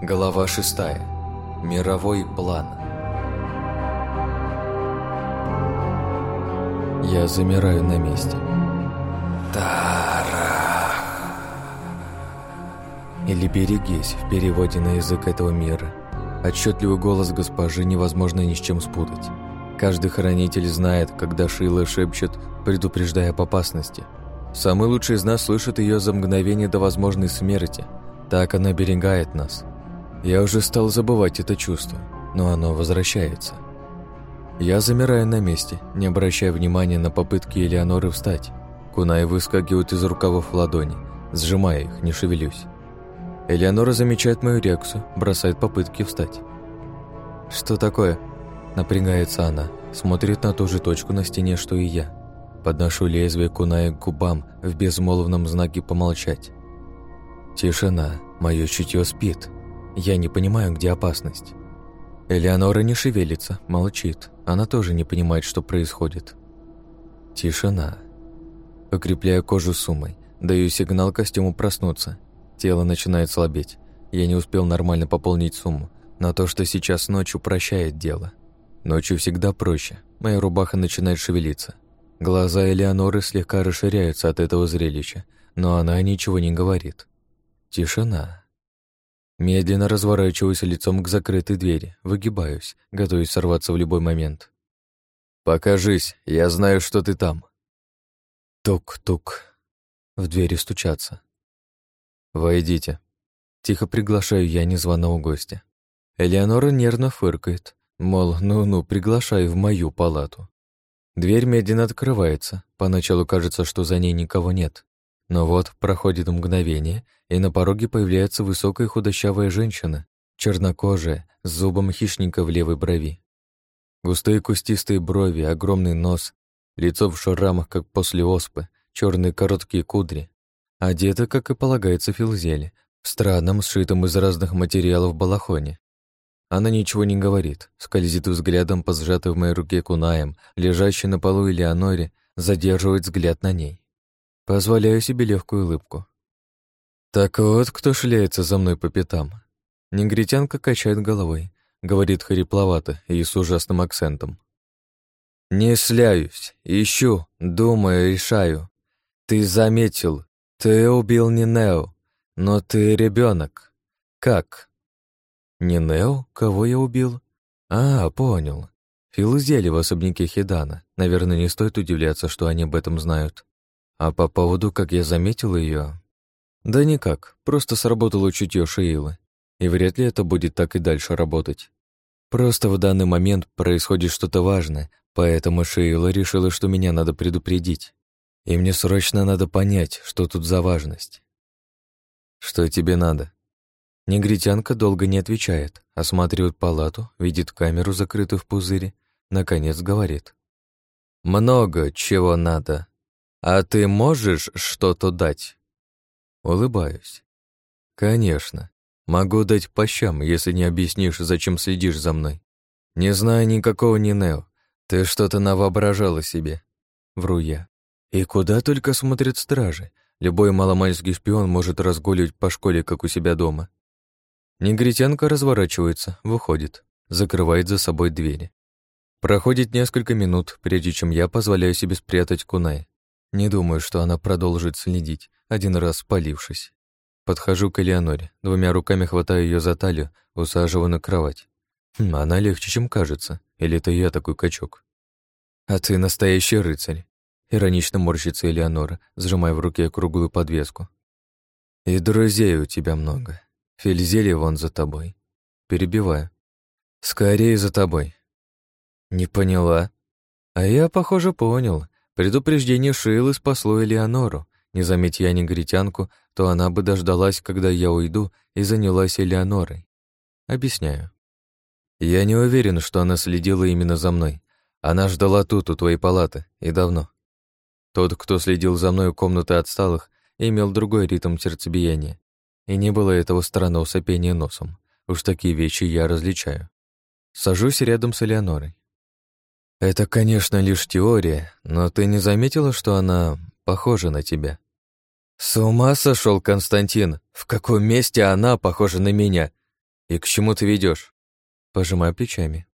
Глава шестая. Мировой план. Я замираю на месте. Тара. Или берегись в переводе на язык этого мира. Отчетливый голос госпожи невозможно ни с чем спутать. Каждый хранитель знает, когда Шила шепчет, предупреждая об опасности. Самый лучший из нас слышит ее за мгновение до возможной смерти. Так она берегает нас. Я уже стал забывать это чувство, но оно возвращается. Я замираю на месте, не обращая внимания на попытки Элеоноры встать. Кунай выскакивает из рукавов ладони, сжимая их, не шевелюсь. Элеонора замечает мою реакцию, бросает попытки встать. «Что такое?» Напрягается она, смотрит на ту же точку на стене, что и я. Подношу лезвие куная к губам в безмолвном знаке помолчать. Тишина, мое чутье спит. Я не понимаю, где опасность. Элеонора не шевелится, молчит. Она тоже не понимает, что происходит. Тишина. Укрепляю кожу суммой. Даю сигнал костюму проснуться. Тело начинает слабеть. Я не успел нормально пополнить сумму, но то, что сейчас ночью, прощает дело. Ночью всегда проще. Моя рубаха начинает шевелиться. Глаза Элеоноры слегка расширяются от этого зрелища, но она ничего не говорит. Тишина. Медленно разворачиваюсь лицом к закрытой двери, выгибаюсь, готовясь сорваться в любой момент. «Покажись, я знаю, что ты там». Тук-тук. В двери стучатся. «Войдите». Тихо приглашаю я незваного гостя. Элеонора нервно фыркает, мол, ну-ну, приглашай в мою палату. Дверь медленно открывается, поначалу кажется, что за ней никого нет. Но вот проходит мгновение, и на пороге появляется высокая худощавая женщина, чернокожая, с зубом хищника в левой брови. Густые кустистые брови, огромный нос, лицо в шрамах, как после оспы, черные короткие кудри. Одета, как и полагается Филзеле, в странном, сшитом из разных материалов балахоне. Она ничего не говорит, скользит взглядом по сжатой в моей руке кунаем, лежащей на полу Элеоноре, задерживает взгляд на ней. Позволяю себе легкую улыбку. Так вот, кто шляется за мной по пятам. Негритянка качает головой, говорит хрипловато и с ужасным акцентом. «Не сляюсь, ищу, думаю, решаю. Ты заметил, ты убил Нинео, но ты ребенок. Как?» Не Нео? Кого я убил? А, понял. Филузели в особняке Хидана. Наверное, не стоит удивляться, что они об этом знают. А по поводу, как я заметил ее, Да никак, просто сработало чутье Шиилы. И вряд ли это будет так и дальше работать. Просто в данный момент происходит что-то важное, поэтому Шиила решила, что меня надо предупредить. И мне срочно надо понять, что тут за важность. Что тебе надо? Негритянка долго не отвечает, осматривает палату, видит камеру, закрытую в пузыре, наконец говорит. «Много чего надо. А ты можешь что-то дать?» Улыбаюсь. «Конечно. Могу дать по щам, если не объяснишь, зачем следишь за мной. Не знаю никакого Нинео. Ты что-то навоображала себе». Вру я. И куда только смотрят стражи. Любой маломальский шпион может разгуливать по школе, как у себя дома. Негритянка разворачивается, выходит, закрывает за собой двери. Проходит несколько минут, прежде чем я позволяю себе спрятать кунай. Не думаю, что она продолжит следить, один раз спалившись. Подхожу к Элеоноре, двумя руками хватаю ее за талию, усаживаю на кровать. Хм, она легче, чем кажется, или это я такой качок? А ты настоящий рыцарь. Иронично морщится Элеонора, сжимая в руке круглую подвеску. И друзей у тебя много. Фельзели вон за тобой. Перебиваю. Скорее за тобой. Не поняла. А я, похоже, понял. Предупреждение Шейлы спасло Элеонору. Не заметь я негритянку, то она бы дождалась, когда я уйду, и занялась Элеонорой. Объясняю. Я не уверен, что она следила именно за мной. Она ждала тут, у твоей палаты, и давно. Тот, кто следил за мной у комнаты отсталых, имел другой ритм сердцебиения. И не было этого странного сопения носом. Уж такие вещи я различаю. Сажусь рядом с Элеонорой. Это, конечно, лишь теория, но ты не заметила, что она похожа на тебя? С ума сошел Константин! В каком месте она похожа на меня? И к чему ты ведешь? Пожимаю плечами.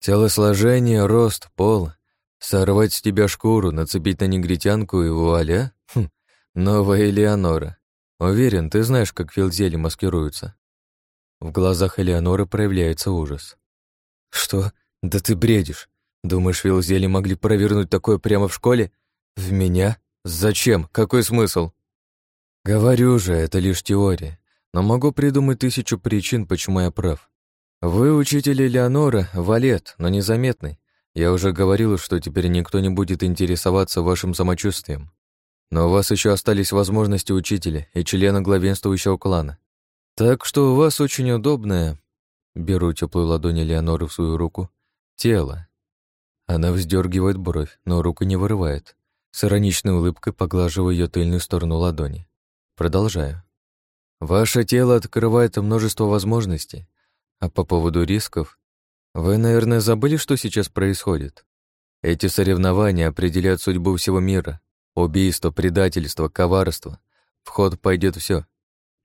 Телосложение, рост, пол. Сорвать с тебя шкуру, нацепить на негритянку и вуаля? Хм, новая Элеонора. Уверен, ты знаешь, как филзели маскируются. В глазах Элеоноры проявляется ужас. Что? Да ты бредишь. Думаешь, филзели могли провернуть такое прямо в школе? В меня? Зачем? Какой смысл? Говорю же, это лишь теория. Но могу придумать тысячу причин, почему я прав. Вы, учитель Элеонора, валет, но незаметный. Я уже говорил, что теперь никто не будет интересоваться вашим самочувствием. Но у вас еще остались возможности учителя и члена главенствующего клана. Так что у вас очень удобное, беру теплую ладонь Элеоноры в свою руку, тело. Она вздергивает бровь, но руку не вырывает. С ироничной улыбкой поглаживаю ее тыльную сторону ладони. Продолжаю. Ваше тело открывает множество возможностей. А по поводу рисков, вы, наверное, забыли, что сейчас происходит? Эти соревнования определяют судьбу всего мира. Убийство, предательство, коварство. В ход пойдет все.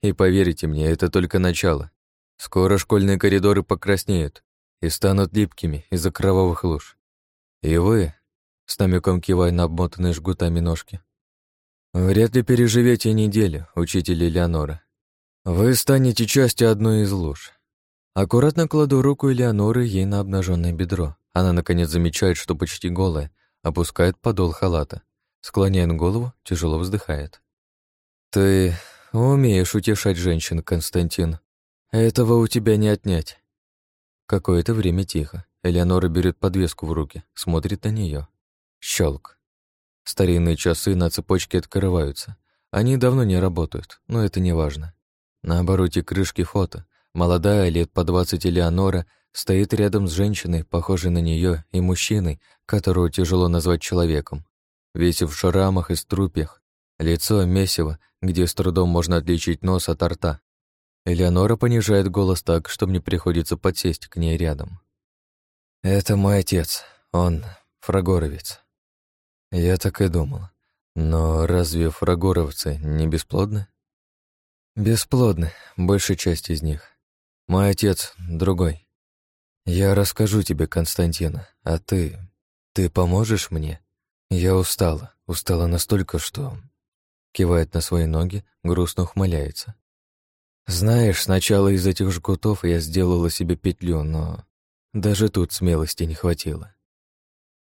И поверьте мне, это только начало. Скоро школьные коридоры покраснеют и станут липкими из-за кровавых луж. И вы, с намеком кивая на обмотанные жгутами ножки, вряд ли переживете неделю, учитель Элеонора. Вы станете частью одной из луж. Аккуратно кладу руку Элеоноры ей на обнаженное бедро. Она, наконец, замечает, что почти голая, опускает подол халата. Склоняет голову, тяжело вздыхает. «Ты умеешь утешать женщин, Константин. Этого у тебя не отнять». Какое-то время тихо. Элеонора берет подвеску в руки, смотрит на нее. Щелк. Старинные часы на цепочке открываются. Они давно не работают, но это не важно. На обороте крышки фото. Молодая, лет по двадцать Элеонора, стоит рядом с женщиной, похожей на нее, и мужчиной, которого тяжело назвать человеком весь в шрамах и струпьях, лицо месиво, где с трудом можно отличить нос от рта. Элеонора понижает голос так, что мне приходится подсесть к ней рядом. «Это мой отец, он фрагоровец». Я так и думал. Но разве фрагоровцы не бесплодны? Бесплодны, большая часть из них. Мой отец другой. Я расскажу тебе, Константина, а ты... Ты поможешь мне? Я устала, устала настолько, что... Кивает на свои ноги, грустно ухмыляется. Знаешь, сначала из этих жгутов я сделала себе петлю, но даже тут смелости не хватило.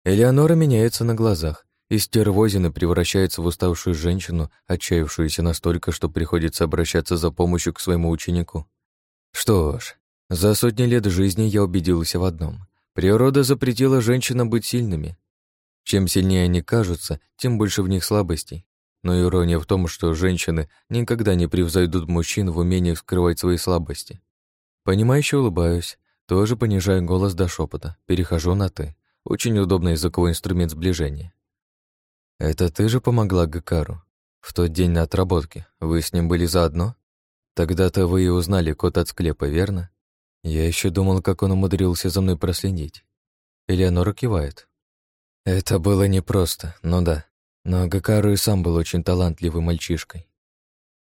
Элеонора меняется на глазах, из стервозины превращается в уставшую женщину, отчаявшуюся настолько, что приходится обращаться за помощью к своему ученику. Что ж, за сотни лет жизни я убедилась в одном. Природа запретила женщинам быть сильными, чем сильнее они кажутся, тем больше в них слабостей. Но ирония в том, что женщины никогда не превзойдут мужчин в умении скрывать свои слабости. Понимающе улыбаюсь, тоже понижаю голос до шепота, перехожу на «ты». Очень удобный языковой инструмент сближения. «Это ты же помогла Гакару? В тот день на отработке. Вы с ним были заодно? Тогда-то вы и узнали код от склепа, верно? Я еще думал, как он умудрился за мной проследить». Элеонора кивает. Это было непросто, ну да. Но Гакару и сам был очень талантливым мальчишкой.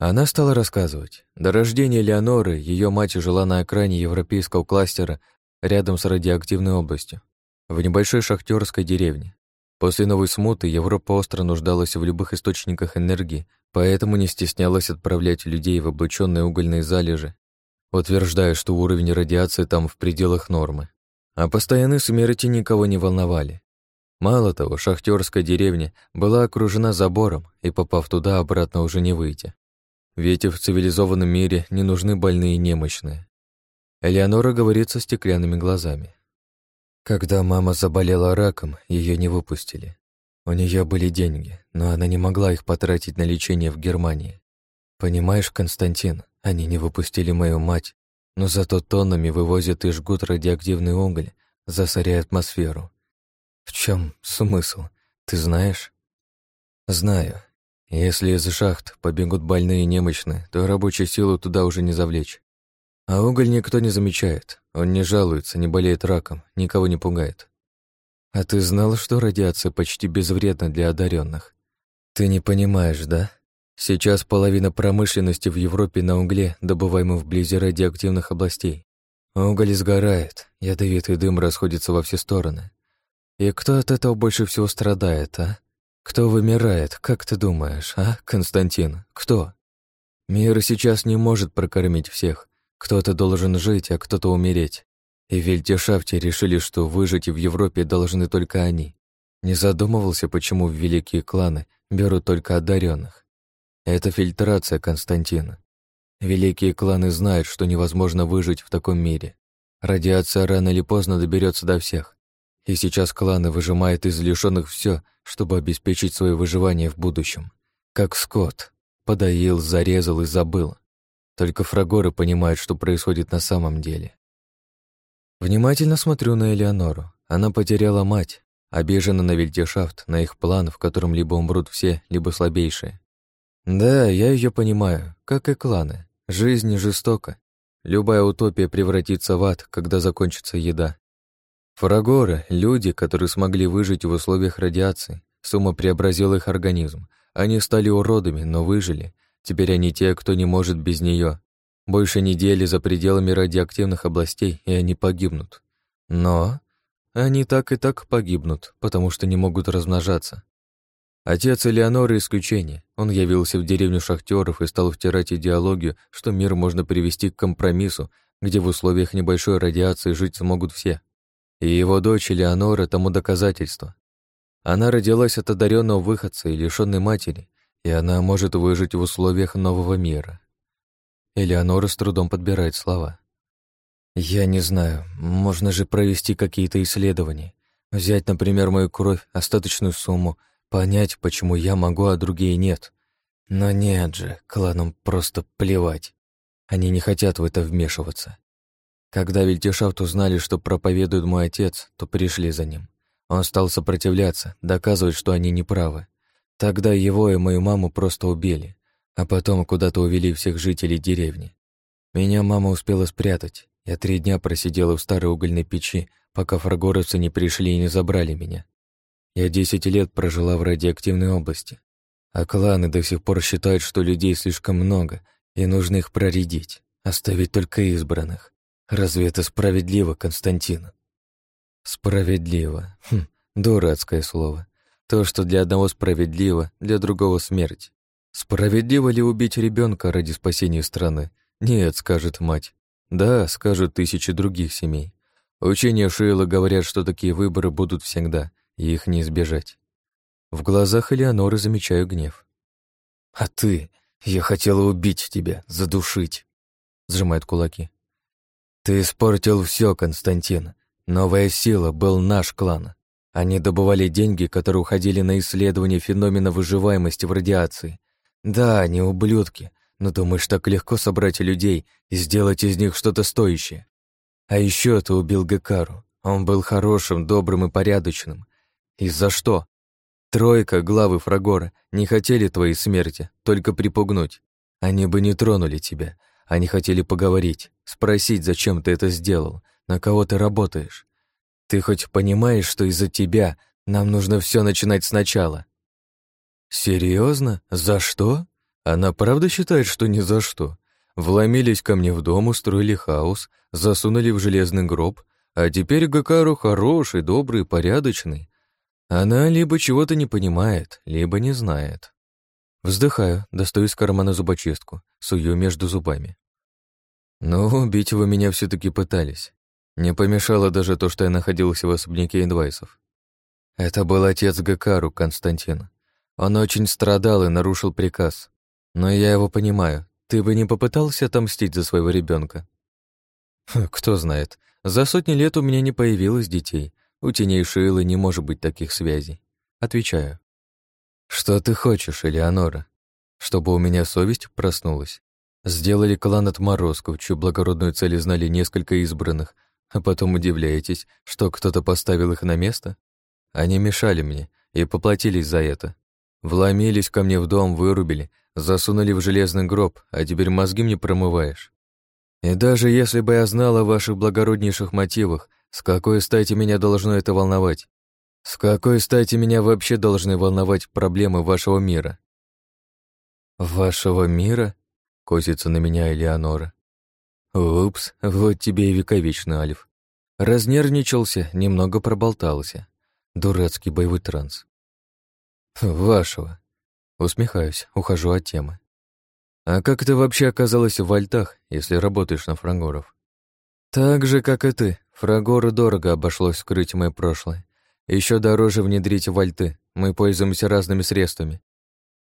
Она стала рассказывать. До рождения Леоноры ее мать жила на окраине европейского кластера рядом с радиоактивной областью, в небольшой шахтерской деревне. После новой смуты Европа остро нуждалась в любых источниках энергии, поэтому не стеснялась отправлять людей в облученные угольные залежи, утверждая, что уровень радиации там в пределах нормы. А постоянные смерти никого не волновали. Мало того, шахтерская деревня была окружена забором, и попав туда, обратно уже не выйти. Ведь в цивилизованном мире не нужны больные и немощные. Элеонора говорит со стеклянными глазами. Когда мама заболела раком, ее не выпустили. У нее были деньги, но она не могла их потратить на лечение в Германии. Понимаешь, Константин, они не выпустили мою мать, но зато тоннами вывозят и жгут радиоактивный уголь, засоряя атмосферу. В чем смысл? Ты знаешь? Знаю. Если из шахт побегут больные и немощные, то рабочую силу туда уже не завлечь. А уголь никто не замечает. Он не жалуется, не болеет раком, никого не пугает. А ты знал, что радиация почти безвредна для одаренных? Ты не понимаешь, да? Сейчас половина промышленности в Европе на угле, добываемом вблизи радиоактивных областей. Уголь сгорает, ядовитый дым расходится во все стороны. И кто от этого больше всего страдает, а? Кто вымирает, как ты думаешь, а, Константин? Кто? Мир сейчас не может прокормить всех. Кто-то должен жить, а кто-то умереть. И в решили, что выжить в Европе должны только они. Не задумывался, почему великие кланы берут только одаренных. Это фильтрация Константина. Великие кланы знают, что невозможно выжить в таком мире. Радиация рано или поздно доберется до всех. И сейчас кланы выжимают из лишенных все, чтобы обеспечить свое выживание в будущем. Как скот. Подоил, зарезал и забыл. Только фрагоры понимают, что происходит на самом деле. Внимательно смотрю на Элеонору. Она потеряла мать, обижена на Вильтешафт, на их план, в котором либо умрут все, либо слабейшие. Да, я ее понимаю, как и кланы. Жизнь жестока. Любая утопия превратится в ад, когда закончится еда. Фарагоры — люди, которые смогли выжить в условиях радиации. Сумма преобразила их организм. Они стали уродами, но выжили. Теперь они те, кто не может без нее. Больше недели за пределами радиоактивных областей, и они погибнут. Но они так и так погибнут, потому что не могут размножаться. Отец Элеоноры — исключение. Он явился в деревню шахтеров и стал втирать идеологию, что мир можно привести к компромиссу, где в условиях небольшой радиации жить смогут все. И его дочь Элеонора тому доказательство. Она родилась от одаренного выходца и лишенной матери, и она может выжить в условиях нового мира. Элеонора с трудом подбирает слова. «Я не знаю, можно же провести какие-то исследования. Взять, например, мою кровь, остаточную сумму — Понять, почему я могу, а другие нет. Но нет же, кланам просто плевать. Они не хотят в это вмешиваться. Когда Вильтешафт узнали, что проповедует мой отец, то пришли за ним. Он стал сопротивляться, доказывать, что они неправы. Тогда его и мою маму просто убили, а потом куда-то увели всех жителей деревни. Меня мама успела спрятать. Я три дня просидела в старой угольной печи, пока фрагоровцы не пришли и не забрали меня. Я десять лет прожила в радиоактивной области, а кланы до сих пор считают, что людей слишком много, и нужно их проредить, оставить только избранных. Разве это справедливо, Константин? Справедливо. Хм, дурацкое слово. То, что для одного справедливо, для другого смерть. Справедливо ли убить ребенка ради спасения страны? Нет, скажет мать. Да, скажут тысячи других семей. Учения Шейла говорят, что такие выборы будут всегда, и их не избежать. В глазах Элеоноры замечаю гнев. «А ты? Я хотела убить тебя, задушить!» Сжимает кулаки. «Ты испортил все, Константин. Новая сила был наш клан. Они добывали деньги, которые уходили на исследование феномена выживаемости в радиации. Да, они ублюдки, но думаешь, так легко собрать людей и сделать из них что-то стоящее? А еще ты убил Гекару. Он был хорошим, добрым и порядочным. И за что? Тройка, главы Фрагора, не хотели твоей смерти, только припугнуть. Они бы не тронули тебя. Они хотели поговорить, спросить, зачем ты это сделал, на кого ты работаешь. Ты хоть понимаешь, что из-за тебя нам нужно все начинать сначала? Серьезно? За что? Она правда считает, что ни за что? Вломились ко мне в дом, устроили хаос, засунули в железный гроб, а теперь Гакару хороший, добрый, порядочный. Она либо чего-то не понимает, либо не знает. Вздыхаю, достаю из кармана зубочистку, сую между зубами. Но убить вы меня все таки пытались. Не помешало даже то, что я находился в особняке Инвайсов. Это был отец Гакару, Константин. Он очень страдал и нарушил приказ. Но я его понимаю. Ты бы не попытался отомстить за своего ребенка? Кто знает. За сотни лет у меня не появилось детей, у теней Шилы не может быть таких связей. Отвечаю. Что ты хочешь, Элеонора? Чтобы у меня совесть проснулась. Сделали клан отморозков, чью благородную цель знали несколько избранных, а потом удивляетесь, что кто-то поставил их на место? Они мешали мне и поплатились за это. Вломились ко мне в дом, вырубили, засунули в железный гроб, а теперь мозги мне промываешь. И даже если бы я знала о ваших благороднейших мотивах, с какой стати меня должно это волновать? С какой стати меня вообще должны волновать проблемы вашего мира? «Вашего мира?» — косится на меня Элеонора. «Упс, вот тебе и вековечный Алиф. Разнервничался, немного проболтался. Дурацкий боевой транс. «Вашего». Усмехаюсь, ухожу от темы. «А как ты вообще оказалась в вольтах, если работаешь на фрагоров?» «Так же, как и ты. Фрагору дорого обошлось скрыть мое прошлое. Еще дороже внедрить вольты. Мы пользуемся разными средствами.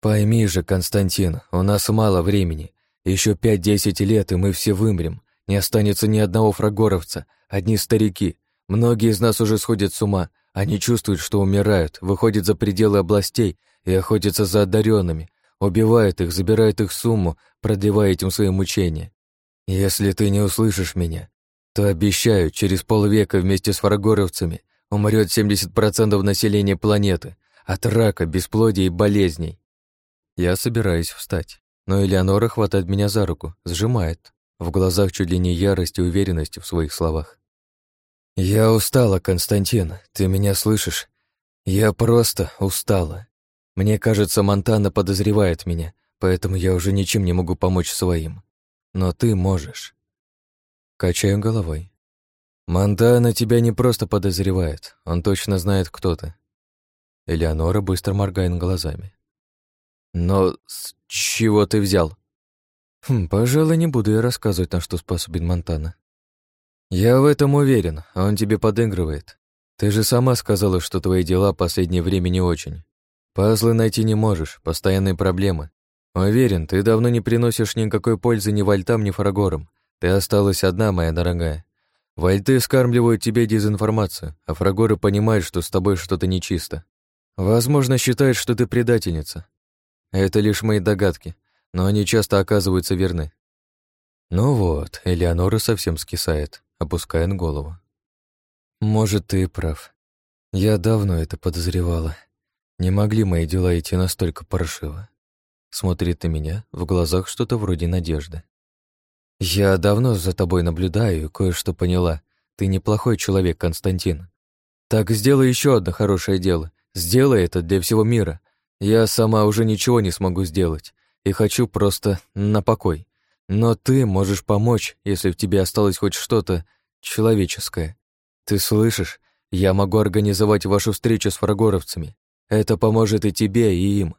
Пойми же, Константин, у нас мало времени. Еще пять-десять лет, и мы все вымрем. Не останется ни одного фрагоровца, одни старики. Многие из нас уже сходят с ума. Они чувствуют, что умирают, выходят за пределы областей и охотятся за одаренными, убивают их, забирают их сумму, продлевая этим свои мучения. Если ты не услышишь меня, то обещаю, через полвека вместе с фрагоровцами умрет 70% населения планеты от рака, бесплодия и болезней. Я собираюсь встать, но Элеонора хватает меня за руку, сжимает. В глазах чуть ли не ярость и уверенность в своих словах. «Я устала, Константин, ты меня слышишь? Я просто устала. Мне кажется, Монтана подозревает меня, поэтому я уже ничем не могу помочь своим. Но ты можешь». Качаю головой. «Монтана тебя не просто подозревает, он точно знает, кто ты». Элеонора быстро моргает глазами. «Но с чего ты взял?» Хм, пожалуй, не буду я рассказывать, на что способен Монтана. Я в этом уверен, он тебе подыгрывает. Ты же сама сказала, что твои дела в последнее время не очень. Пазлы найти не можешь, постоянные проблемы. Уверен, ты давно не приносишь никакой пользы ни вольтам, ни фрагорам. Ты осталась одна, моя дорогая. Вольты скармливают тебе дезинформацию, а фрагоры понимают, что с тобой что-то нечисто. Возможно, считают, что ты предательница. Это лишь мои догадки но они часто оказываются верны. Ну вот, Элеонора совсем скисает, опускает голову. Может, ты и прав. Я давно это подозревала. Не могли мои дела идти настолько паршиво. Смотрит на меня, в глазах что-то вроде надежды. Я давно за тобой наблюдаю кое-что поняла. Ты неплохой человек, Константин. Так сделай еще одно хорошее дело. Сделай это для всего мира. Я сама уже ничего не смогу сделать и хочу просто на покой. Но ты можешь помочь, если в тебе осталось хоть что-то человеческое. Ты слышишь? Я могу организовать вашу встречу с фрагоровцами. Это поможет и тебе, и им.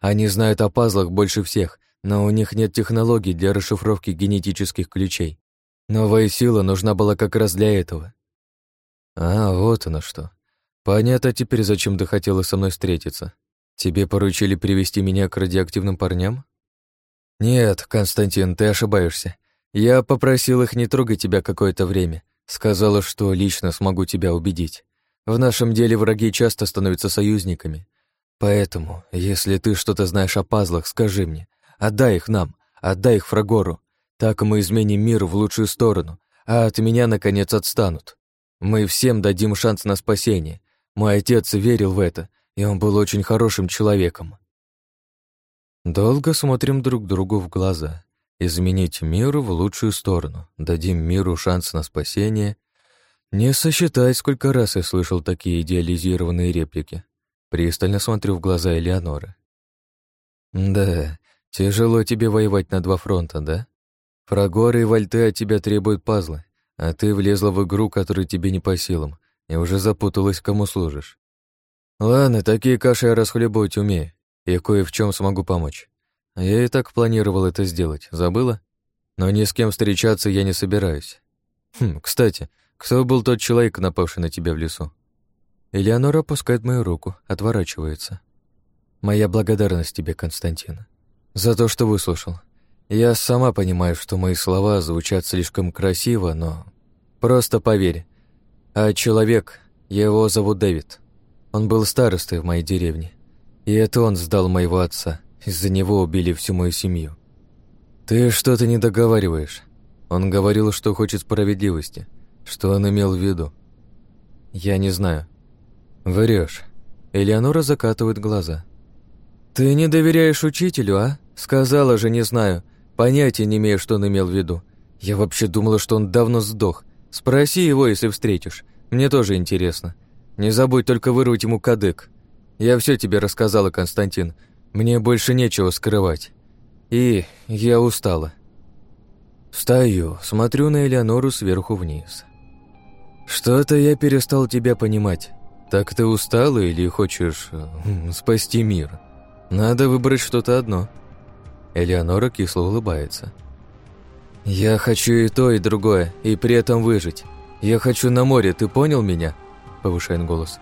Они знают о пазлах больше всех, но у них нет технологий для расшифровки генетических ключей. Новая сила нужна была как раз для этого. А, вот оно что. Понятно теперь, зачем ты хотела со мной встретиться. Тебе поручили привести меня к радиоактивным парням? Нет, Константин, ты ошибаешься. Я попросил их не трогать тебя какое-то время. Сказала, что лично смогу тебя убедить. В нашем деле враги часто становятся союзниками. Поэтому, если ты что-то знаешь о пазлах, скажи мне. Отдай их нам, отдай их Фрагору. Так мы изменим мир в лучшую сторону, а от меня, наконец, отстанут. Мы всем дадим шанс на спасение. Мой отец верил в это, и он был очень хорошим человеком. Долго смотрим друг другу в глаза. Изменить мир в лучшую сторону, дадим миру шанс на спасение. Не сосчитай, сколько раз я слышал такие идеализированные реплики. Пристально смотрю в глаза Элеоноры. Да, тяжело тебе воевать на два фронта, да? Фрагоры и вольты от тебя требуют пазлы, а ты влезла в игру, которая тебе не по силам, и уже запуталась, кому служишь. Ладно, такие каши я расхлебывать умею, и кое в чем смогу помочь. Я и так планировал это сделать, забыла? Но ни с кем встречаться я не собираюсь. Хм, кстати, кто был тот человек, напавший на тебя в лесу? Элеонора опускает мою руку, отворачивается. Моя благодарность тебе, Константин, за то, что выслушал. Я сама понимаю, что мои слова звучат слишком красиво, но... Просто поверь. А человек, его зовут Дэвид. Он был старостой в моей деревне. И это он сдал моего отца. Из-за него убили всю мою семью. Ты что-то не договариваешь. Он говорил, что хочет справедливости. Что он имел в виду? Я не знаю. Врешь. Элеонора закатывает глаза. Ты не доверяешь учителю, а? Сказала же, не знаю. Понятия не имею, что он имел в виду. Я вообще думала, что он давно сдох. Спроси его, если встретишь. Мне тоже интересно. Не забудь только вырвать ему кадык. Я все тебе рассказала, Константин. Мне больше нечего скрывать. И я устала. Встаю, смотрю на Элеонору сверху вниз. Что-то я перестал тебя понимать. Так ты устала или хочешь э, спасти мир? Надо выбрать что-то одно. Элеонора кисло улыбается. Я хочу и то, и другое, и при этом выжить. Я хочу на море, ты понял меня? Повышает голос.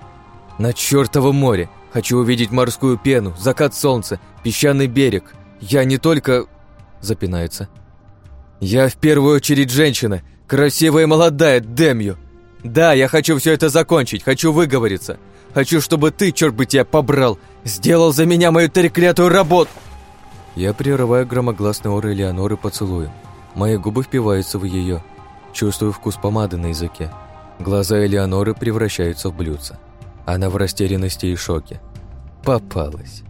На чертовом море! Хочу увидеть морскую пену, закат солнца, песчаный берег. Я не только... Запинается. Я в первую очередь женщина, красивая и молодая, Демью. Да, я хочу все это закончить, хочу выговориться. Хочу, чтобы ты, черт бы тебя побрал, сделал за меня мою треклятую работу. Я прерываю громогласный ор Элеоноры поцелуем. Мои губы впиваются в ее. Чувствую вкус помады на языке. Глаза Элеоноры превращаются в блюдца. Она в растерянности и шоке. Попалась.